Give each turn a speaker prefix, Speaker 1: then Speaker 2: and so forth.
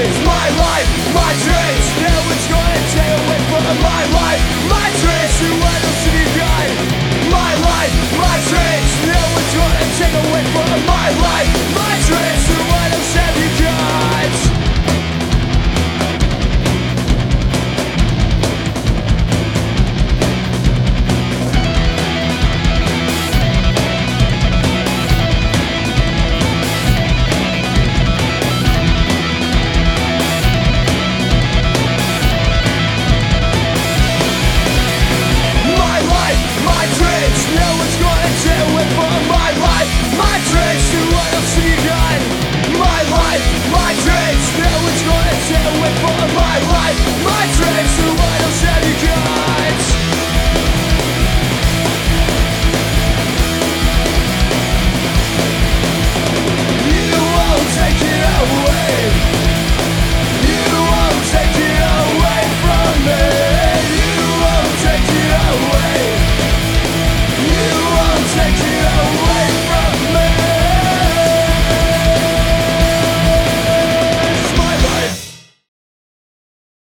Speaker 1: It's my life, my dream. I tried to